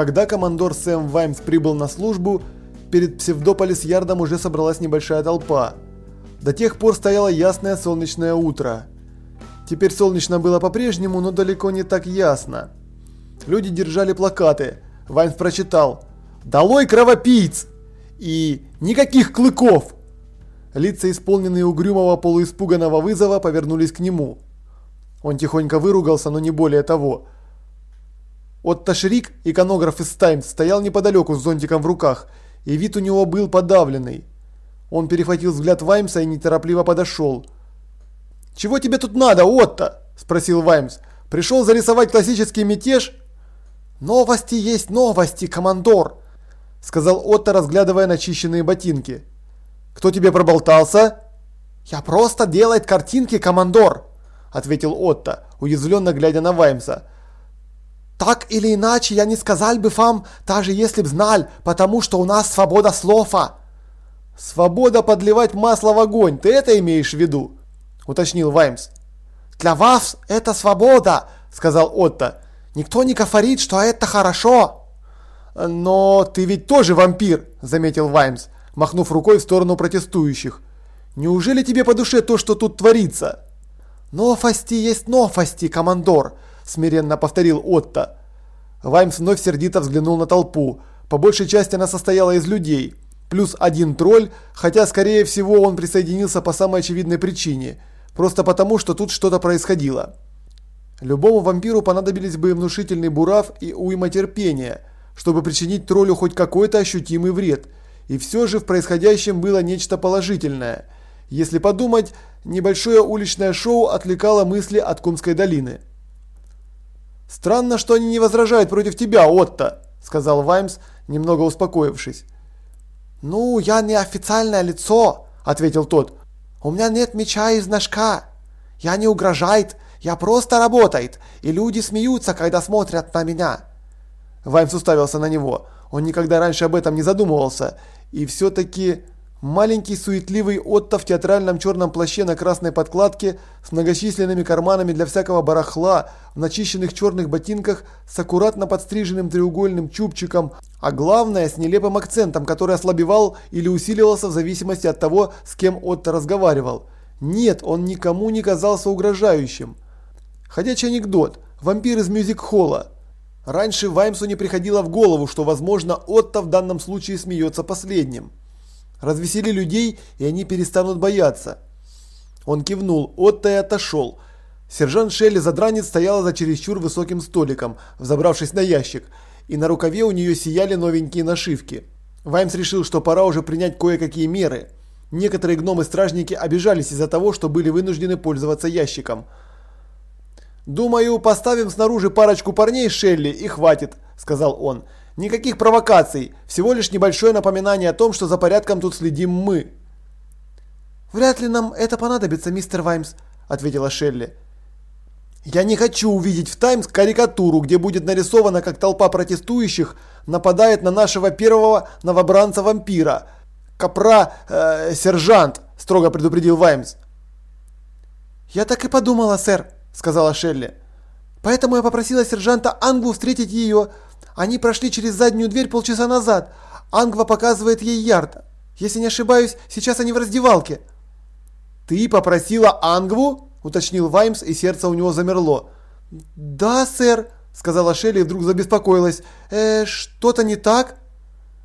Когда командор Сэм Ваймс прибыл на службу, перед Псевдополис-Ярдом уже собралась небольшая толпа. До тех пор стояло ясное солнечное утро. Теперь солнечно было по-прежнему, но далеко не так ясно. Люди держали плакаты. Ваймс прочитал «Долой кровопийц!» и «Никаких клыков!» Лица, исполненные угрюмого полуиспуганного вызова, повернулись к нему. Он тихонько выругался, но не более того. Отто Шрик, иконограф из Таймс, стоял неподалеку с зонтиком в руках, и вид у него был подавленный. Он перехватил взгляд Ваймса и неторопливо подошел. «Чего тебе тут надо, Отто?» – спросил Ваймс. «Пришел зарисовать классический мятеж?» «Новости есть новости, командор!» – сказал Отто, разглядывая начищенные ботинки. «Кто тебе проболтался?» «Я просто делает картинки, командор!» – ответил Отто, уязвленно глядя на Ваймса. Так или иначе, я не сказал бы вам, даже если б знал, потому что у нас свобода слова. Свобода подливать масло в огонь, ты это имеешь в виду? Уточнил Ваймс. Для вас это свобода, сказал Отто. Никто не говорит, что это хорошо. Но ты ведь тоже вампир, заметил Ваймс, махнув рукой в сторону протестующих. Неужели тебе по душе то, что тут творится? Новости есть новости, командор смиренно повторил Отто. Ваймс вновь сердито взглянул на толпу. По большей части она состояла из людей. Плюс один тролль, хотя скорее всего он присоединился по самой очевидной причине. Просто потому, что тут что-то происходило. Любому вампиру понадобились бы внушительный бурав и уйма терпения, чтобы причинить троллю хоть какой-то ощутимый вред. И все же в происходящем было нечто положительное. Если подумать, небольшое уличное шоу отвлекало мысли от Кумской долины. «Странно, что они не возражают против тебя, Отто», – сказал Ваймс, немного успокоившись. «Ну, я не официальное лицо», – ответил тот. «У меня нет меча из ножка. Я не угрожает, я просто работает, и люди смеются, когда смотрят на меня». Ваймс уставился на него. Он никогда раньше об этом не задумывался. И все-таки Маленький суетливый Отто в театральном черном плаще на красной подкладке с многочисленными карманами для всякого барахла, в начищенных черных ботинках с аккуратно подстриженным треугольным чубчиком, а главное с нелепым акцентом, который ослабевал или усиливался в зависимости от того, с кем Отто разговаривал. Нет, он никому не казался угрожающим. Ходячий анекдот. Вампир из мюзик-холла. Раньше Ваймсу не приходило в голову, что, возможно, Отто в данном случае смеется последним. Развесели людей, и они перестанут бояться. Он кивнул, Отто и отошел. Сержант Шелли Задранец стояла за чересчур высоким столиком, взобравшись на ящик, и на рукаве у нее сияли новенькие нашивки. Ваймс решил, что пора уже принять кое-какие меры. Некоторые гномы-стражники обижались из-за того, что были вынуждены пользоваться ящиком. «Думаю, поставим снаружи парочку парней Шелли и хватит», – сказал он. Никаких провокаций, всего лишь небольшое напоминание о том, что за порядком тут следим мы. Вряд ли нам это понадобится, мистер Ваймс, ответила Шелли. Я не хочу увидеть в Таймс карикатуру, где будет нарисовано, как толпа протестующих нападает на нашего первого новобранца-вампира. Капра, э, сержант, строго предупредил Ваймс. Я так и подумала, сэр, сказала Шелли. Поэтому я попросила сержанта Англу встретить ее, они прошли через заднюю дверь полчаса назад. Ангва показывает ей ярд. Если не ошибаюсь, сейчас они в раздевалке. Ты попросила Ангву? уточнил Ваймс, и сердце у него замерло. Да, сэр, сказала Шелли и вдруг забеспокоилась. Э, что-то не так?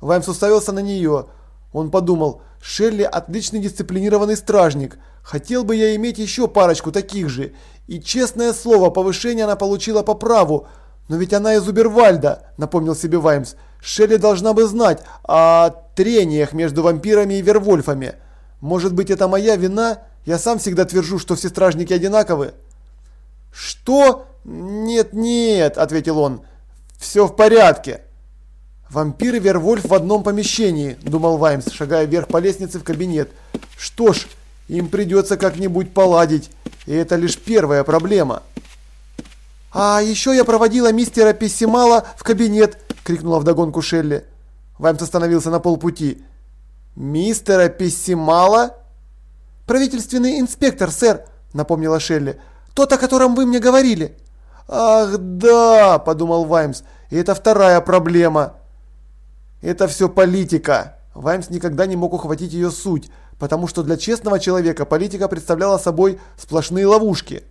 Ваймс уставился на нее. Он подумал, Шелли отличный дисциплинированный стражник. Хотел бы я иметь еще парочку таких же. И честное слово, повышение она получила по праву. «Но ведь она из Убервальда», – напомнил себе Ваймс. «Шелли должна бы знать о трениях между вампирами и вервольфами. Может быть, это моя вина? Я сам всегда твержу, что все стражники одинаковы». «Что? Нет-нет», – ответил он. «Все в порядке». «Вампир и Вервольф в одном помещении», – думал Ваймс, шагая вверх по лестнице в кабинет. «Что ж, им придется как-нибудь поладить, и это лишь первая проблема». «А еще я проводила мистера Пессимала в кабинет!» – крикнула вдогонку Шелли. Ваймс остановился на полпути. «Мистера Пессимала?» «Правительственный инспектор, сэр», – напомнила Шелли. «Тот, о котором вы мне говорили». «Ах, да!» – подумал Ваймс. И это вторая проблема. Это все политика. Ваймс никогда не мог ухватить ее суть, потому что для честного человека политика представляла собой сплошные ловушки.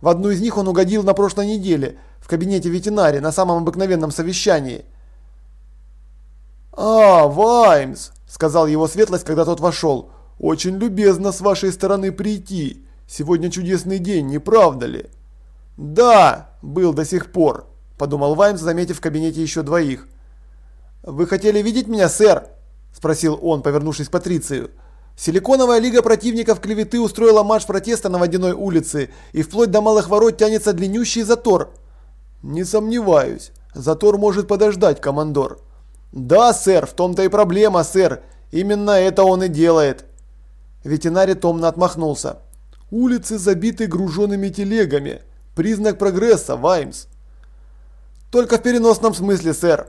В одну из них он угодил на прошлой неделе, в кабинете ветеринарии, на самом обыкновенном совещании. «А, Ваймс!» – сказал его светлость, когда тот вошел. «Очень любезно с вашей стороны прийти. Сегодня чудесный день, не правда ли?» «Да, был до сих пор», – подумал Ваймс, заметив в кабинете еще двоих. «Вы хотели видеть меня, сэр?» – спросил он, повернувшись к Патрицию. Силиконовая лига противников клеветы устроила марш протеста на Водяной улице, и вплоть до Малых Ворот тянется длиннющий затор. Не сомневаюсь. Затор может подождать, командор. Да, сэр, в том-то и проблема, сэр. Именно это он и делает. Ветеринарий томно отмахнулся. Улицы забиты груженными телегами. Признак прогресса, Ваймс. Только в переносном смысле, сэр.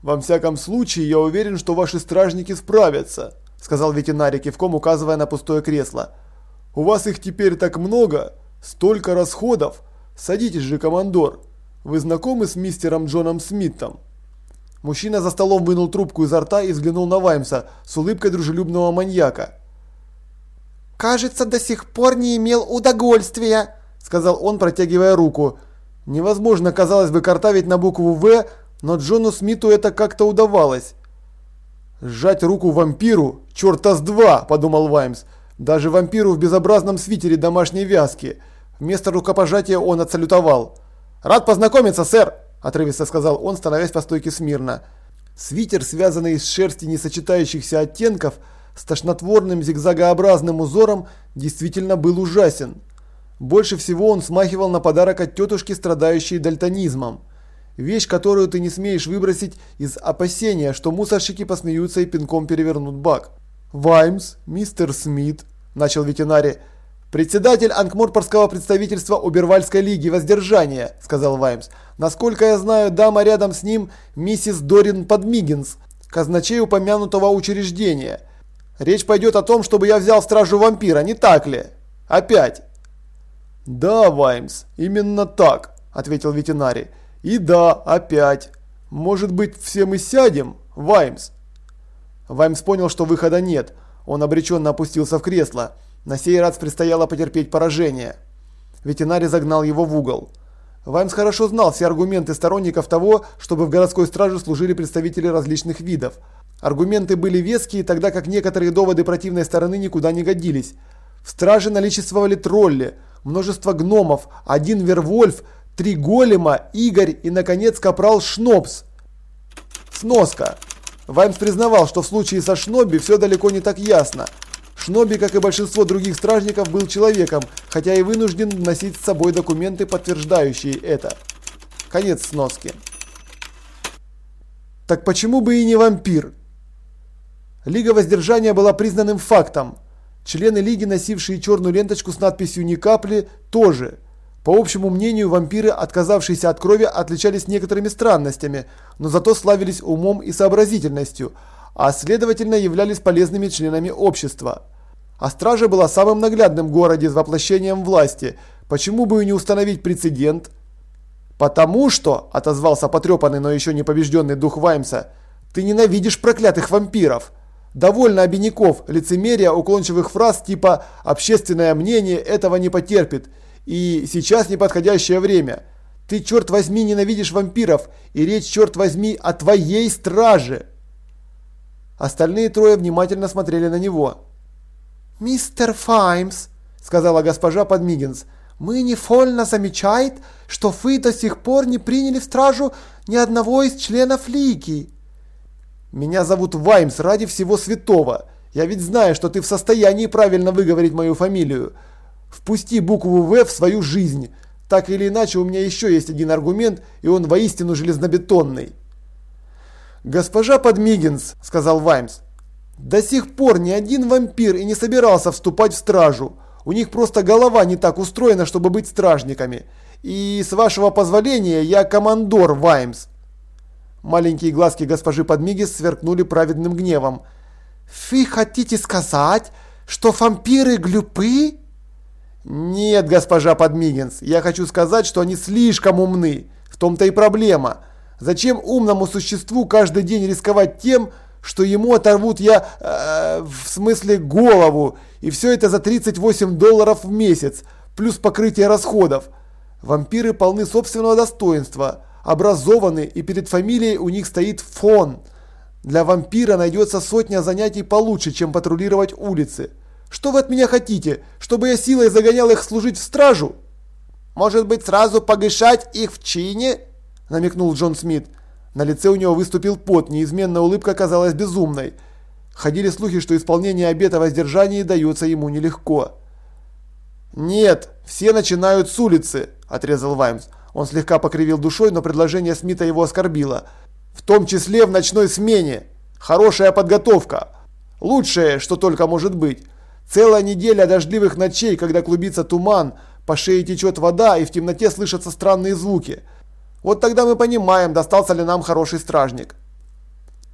Во всяком случае, я уверен, что ваши стражники справятся сказал ветеринарий кивком, указывая на пустое кресло. «У вас их теперь так много, столько расходов. Садитесь же, командор. Вы знакомы с мистером Джоном Смитом?» Мужчина за столом вынул трубку изо рта и взглянул на Ваймса с улыбкой дружелюбного маньяка. «Кажется, до сих пор не имел удовольствия», – сказал он, протягивая руку. Невозможно, казалось бы, картавить на букву «В», но Джону Смиту это как-то удавалось. «Сжать руку вампиру? Черта с два!» – подумал Ваймс. «Даже вампиру в безобразном свитере домашней вязки». Вместо рукопожатия он отсалютовал. «Рад познакомиться, сэр!» – отрывисто сказал он, становясь по стойке смирно. Свитер, связанный из шерсти несочетающихся оттенков, с тошнотворным зигзагообразным узором, действительно был ужасен. Больше всего он смахивал на подарок от тетушки, страдающей дальтонизмом. Вещь, которую ты не смеешь выбросить из опасения, что мусорщики посмеются и пинком перевернут бак. «Ваймс, мистер Смит», – начал ветеринарий. «Председатель Анкморпорского представительства Убервальской лиги воздержания», – сказал Ваймс. «Насколько я знаю, дама рядом с ним миссис Дорин Подмигинс, казначей упомянутого учреждения. Речь пойдет о том, чтобы я взял стражу вампира, не так ли? Опять?» «Да, Ваймс, именно так», – ответил ветеринарий. И да, опять. Может быть, все мы сядем, Ваймс? Ваймс понял, что выхода нет. Он обреченно опустился в кресло. На сей раз предстояло потерпеть поражение. Ветеринарий загнал его в угол. Ваймс хорошо знал все аргументы сторонников того, чтобы в городской страже служили представители различных видов. Аргументы были веские, тогда как некоторые доводы противной стороны никуда не годились. В страже наличествовали тролли, множество гномов, один вервольф – три голема, Игорь и, наконец, капрал Шнобс. Сноска. Ваймс признавал, что в случае со Шноби все далеко не так ясно. Шноби, как и большинство других стражников, был человеком, хотя и вынужден носить с собой документы, подтверждающие это. Конец сноски. Так почему бы и не вампир? Лига воздержания была признанным фактом. Члены лиги, носившие черную ленточку с надписью «Ни капли», тоже – по общему мнению, вампиры, отказавшиеся от крови, отличались некоторыми странностями, но зато славились умом и сообразительностью, а следовательно являлись полезными членами общества. А стража была самым наглядным в городе с воплощением власти. Почему бы и не установить прецедент? «Потому что», – отозвался потрепанный, но еще не побежденный дух Ваймса, – «ты ненавидишь проклятых вампиров». Довольно обиняков, лицемерия, уклончивых фраз типа «общественное мнение этого не потерпит» И сейчас неподходящее время. Ты, черт возьми, ненавидишь вампиров, и речь, черт возьми, о твоей страже. Остальные трое внимательно смотрели на него. «Мистер Файмс», — сказала госпожа Подмигинс, — «мы невольно замечает, что вы до сих пор не приняли в стражу ни одного из членов Лиги». «Меня зовут Ваймс ради всего святого. Я ведь знаю, что ты в состоянии правильно выговорить мою фамилию. Впусти букву «В» в свою жизнь. Так или иначе, у меня еще есть один аргумент, и он воистину железнобетонный. «Госпожа Подмигинс», — сказал Ваймс, — «до сих пор ни один вампир и не собирался вступать в стражу. У них просто голова не так устроена, чтобы быть стражниками. И, с вашего позволения, я командор Ваймс». Маленькие глазки госпожи Подмигис сверкнули праведным гневом. «Вы хотите сказать, что вампиры глупы?» «Нет, госпожа Подмигинс, я хочу сказать, что они слишком умны. В том-то и проблема. Зачем умному существу каждый день рисковать тем, что ему оторвут я, э, в смысле голову, и все это за 38 долларов в месяц, плюс покрытие расходов. Вампиры полны собственного достоинства, образованы и перед фамилией у них стоит фон. Для вампира найдется сотня занятий получше, чем патрулировать улицы. Что вы от меня хотите? Чтобы я силой загонял их служить в стражу? Может быть сразу погашать их в чине? Намекнул Джон Смит. На лице у него выступил пот, неизменная улыбка казалась безумной. Ходили слухи, что исполнение обета воздержания дается ему нелегко. «Нет, все начинают с улицы», – отрезал Ваймс. Он слегка покривил душой, но предложение Смита его оскорбило. «В том числе в ночной смене. Хорошая подготовка. Лучшее, что только может быть. Целая неделя дождливых ночей, когда клубится туман, по шее течет вода и в темноте слышатся странные звуки. Вот тогда мы понимаем, достался ли нам хороший стражник.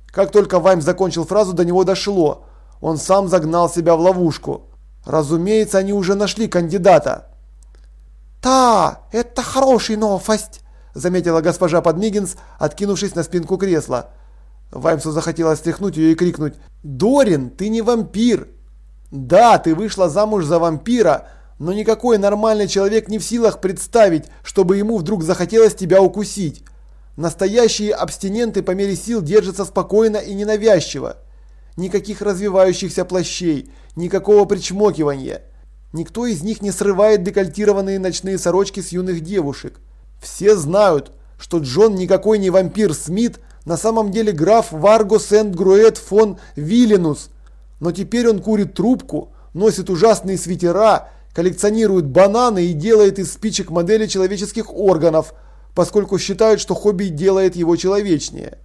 Как только Ваймс закончил фразу, до него дошло. Он сам загнал себя в ловушку. Разумеется, они уже нашли кандидата. «Да, это хороший новость», – заметила госпожа Подмигинс, откинувшись на спинку кресла. Ваймсу захотелось стряхнуть ее и крикнуть «Дорин, ты не вампир!» Да, ты вышла замуж за вампира, но никакой нормальный человек не в силах представить, чтобы ему вдруг захотелось тебя укусить. Настоящие абстиненты по мере сил держатся спокойно и ненавязчиво. Никаких развивающихся плащей, никакого причмокивания. Никто из них не срывает декольтированные ночные сорочки с юных девушек. Все знают, что Джон никакой не вампир Смит, на самом деле граф Варго Сент-Груэт фон Виленус, но теперь он курит трубку, носит ужасные свитера, коллекционирует бананы и делает из спичек модели человеческих органов, поскольку считает, что хобби делает его человечнее.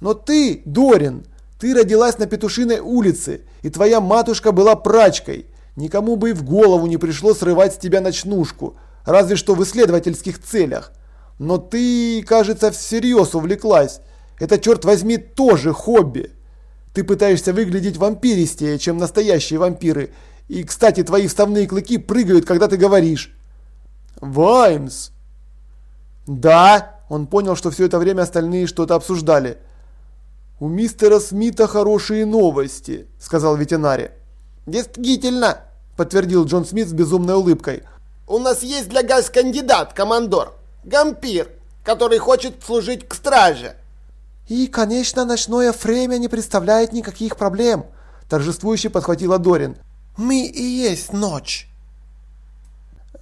Но ты, Дорин, ты родилась на Петушиной улице, и твоя матушка была прачкой. Никому бы и в голову не пришло срывать с тебя ночнушку, разве что в исследовательских целях. Но ты, кажется, всерьез увлеклась. Это, черт возьми, тоже хобби. Ты пытаешься выглядеть вампиристее, чем настоящие вампиры. И, кстати, твои вставные клыки прыгают, когда ты говоришь. Ваймс. Да, он понял, что все это время остальные что-то обсуждали. У мистера Смита хорошие новости, сказал ветеринарий. Действительно, подтвердил Джон Смит с безумной улыбкой. У нас есть для газ кандидат, командор. Гампир, который хочет служить к страже. «И, конечно, ночное время не представляет никаких проблем», – торжествующе подхватила Дорин. «Мы и есть ночь».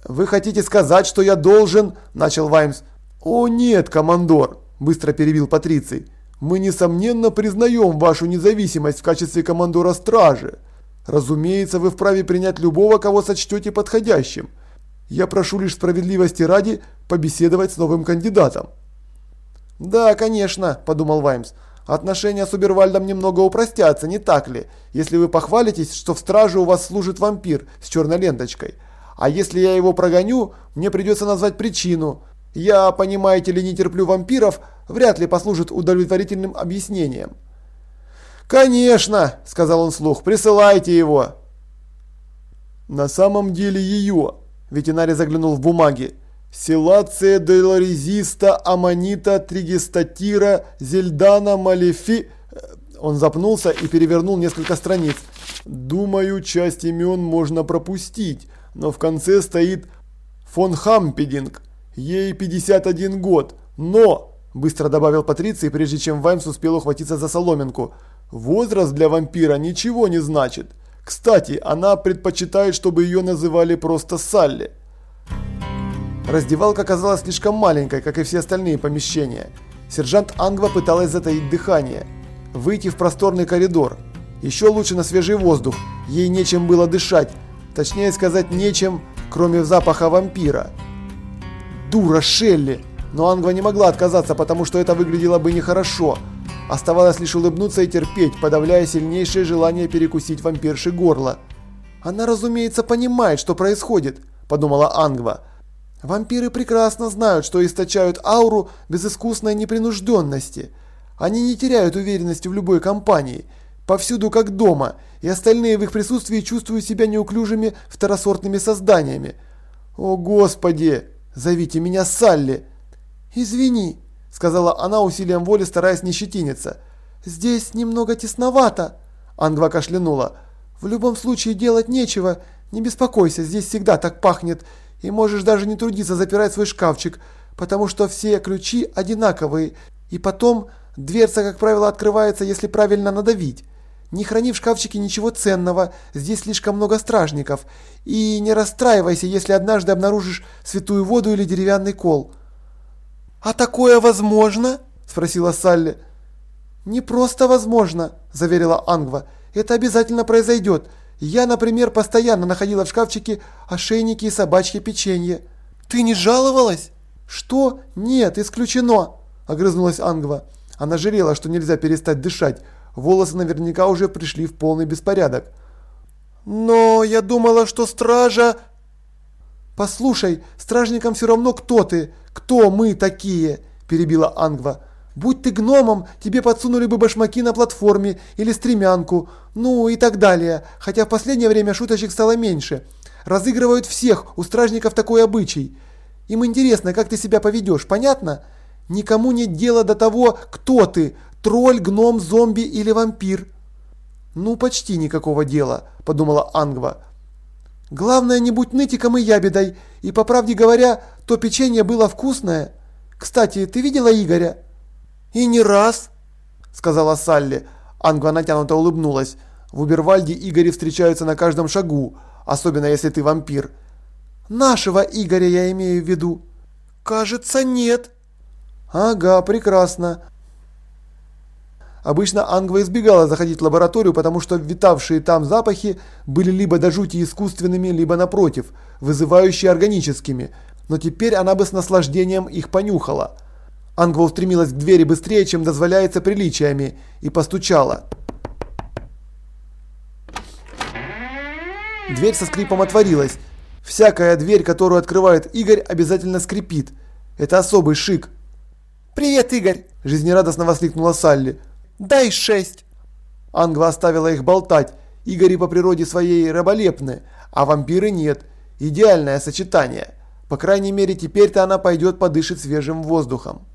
«Вы хотите сказать, что я должен...» – начал Ваймс. «О нет, командор», – быстро перебил Патриций. «Мы, несомненно, признаем вашу независимость в качестве командора стражи. Разумеется, вы вправе принять любого, кого сочтете подходящим. Я прошу лишь справедливости ради побеседовать с новым кандидатом». «Да, конечно», – подумал Ваймс. «Отношения с Убервальдом немного упростятся, не так ли? Если вы похвалитесь, что в страже у вас служит вампир с черной ленточкой. А если я его прогоню, мне придется назвать причину. Я, понимаете ли, не терплю вампиров, вряд ли послужит удовлетворительным объяснением». «Конечно», – сказал он вслух, – «присылайте его». «На самом деле ее», – ветеринарий заглянул в бумаги. Силация деларизиста, аманита, тригестатира, зельдана, малефи... Он запнулся и перевернул несколько страниц. Думаю, часть имен можно пропустить, но в конце стоит фон Хампединг. Ей 51 год, но... Быстро добавил Патриций, прежде чем Ваймс успел ухватиться за соломинку. Возраст для вампира ничего не значит. Кстати, она предпочитает, чтобы ее называли просто Салли. Раздевалка оказалась слишком маленькой, как и все остальные помещения. Сержант Ангва пыталась затаить дыхание. Выйти в просторный коридор. Еще лучше на свежий воздух. Ей нечем было дышать. Точнее сказать, нечем, кроме запаха вампира. Дура Шелли! Но Ангва не могла отказаться, потому что это выглядело бы нехорошо. Оставалось лишь улыбнуться и терпеть, подавляя сильнейшее желание перекусить вампирши горло. «Она, разумеется, понимает, что происходит», – подумала Ангва. Вампиры прекрасно знают, что источают ауру безыскусной непринужденности. Они не теряют уверенности в любой компании, повсюду как дома, и остальные в их присутствии чувствуют себя неуклюжими второсортными созданиями. «О, Господи! Зовите меня Салли!» «Извини», – сказала она усилием воли, стараясь не щетиниться. «Здесь немного тесновато», – Ангва кашлянула. «В любом случае делать нечего. Не беспокойся, здесь всегда так пахнет. И можешь даже не трудиться запирать свой шкафчик, потому что все ключи одинаковые. И потом, дверца, как правило, открывается, если правильно надавить. Не храни в шкафчике ничего ценного, здесь слишком много стражников. И не расстраивайся, если однажды обнаружишь святую воду или деревянный кол». «А такое возможно?» – спросила Салли. «Не просто возможно», – заверила Ангва. «Это обязательно произойдет. Я, например, постоянно находила в шкафчике ошейники и собачье печенье». «Ты не жаловалась?» «Что? Нет, исключено», – огрызнулась Ангва. Она жалела, что нельзя перестать дышать. Волосы наверняка уже пришли в полный беспорядок. «Но я думала, что стража...» «Послушай, стражникам все равно кто ты, кто мы такие», – перебила Ангва. Будь ты гномом, тебе подсунули бы башмаки на платформе или стремянку, ну и так далее, хотя в последнее время шуточек стало меньше. Разыгрывают всех, у стражников такой обычай. Им интересно, как ты себя поведешь, понятно? Никому нет дела до того, кто ты, тролль, гном, зомби или вампир. Ну, почти никакого дела, подумала Ангва. Главное, не будь нытиком и ябедой, и, по правде говоря, то печенье было вкусное. Кстати, ты видела Игоря? «И не раз», – сказала Салли. Ангва натянуто улыбнулась. В Убервальде Игори встречаются на каждом шагу, особенно если ты вампир. Нашего Игоря я имею в виду. Кажется, нет. Ага, прекрасно. Обычно Ангва избегала заходить в лабораторию, потому что витавшие там запахи были либо до жути искусственными, либо напротив, вызывающие органическими. Но теперь она бы с наслаждением их понюхала. Ангва устремилась к двери быстрее, чем дозволяется приличиями, и постучала. Дверь со скрипом отворилась. Всякая дверь, которую открывает Игорь, обязательно скрипит. Это особый шик. «Привет, Игорь!» – жизнерадостно воскликнула Салли. «Дай шесть!» Ангва оставила их болтать. Игори по природе своей раболепны, а вампиры нет. Идеальное сочетание. По крайней мере, теперь-то она пойдет подышит свежим воздухом.